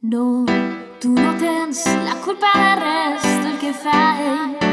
No, tu no tens la culpa de res del que fai.